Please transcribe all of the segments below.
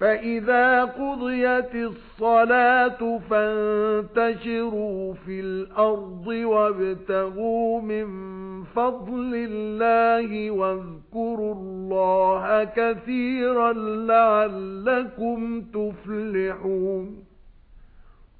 فَإِذَا قُضِيَتِ الصَّلَاةُ فَانتَشِرُوا فِي الْأَرْضِ وَابْتَغُوا مِن فَضْلِ اللَّهِ وَاذْكُرُوا اللَّهَ كَثِيرًا لَّعَلَّكُمْ تُفْلِحُونَ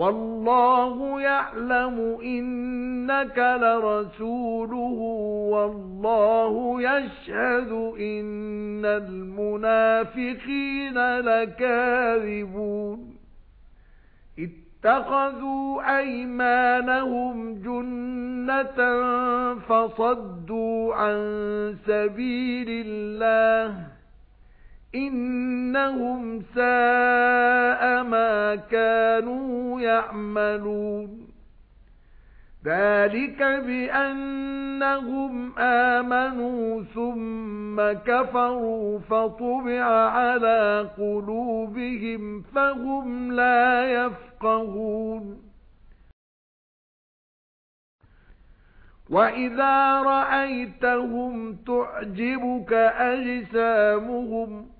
وَاللَّهُ يَعْلَمُ إِنَّكَ لَرَسُولُهُ وَاللَّهُ يَشْهَدُ إِنَّ الْمُنَافِقِينَ لَكَاذِبُونَ. اتَّخَذُوا أَيْمَانَهُمْ جُنَّةً فَصَدُّوا عَن سَبِيلِ اللَّهِ. إِنَّهُمْ سَاءَ مَا كَانُوا يَعْمَلُونَ ذَلِكَ بِأَنَّهُمْ آمَنُوا ثُمَّ كَفَرُوا فَطُبِعَ عَلَى قُلُوبِهِمْ فَهُمْ لَا يَفْقَهُونَ وَإِذَا رَأَيْتَهُمْ تُعْجِبُكَ أَجْسَامُهُمْ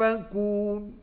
يُؤْفَكُونَ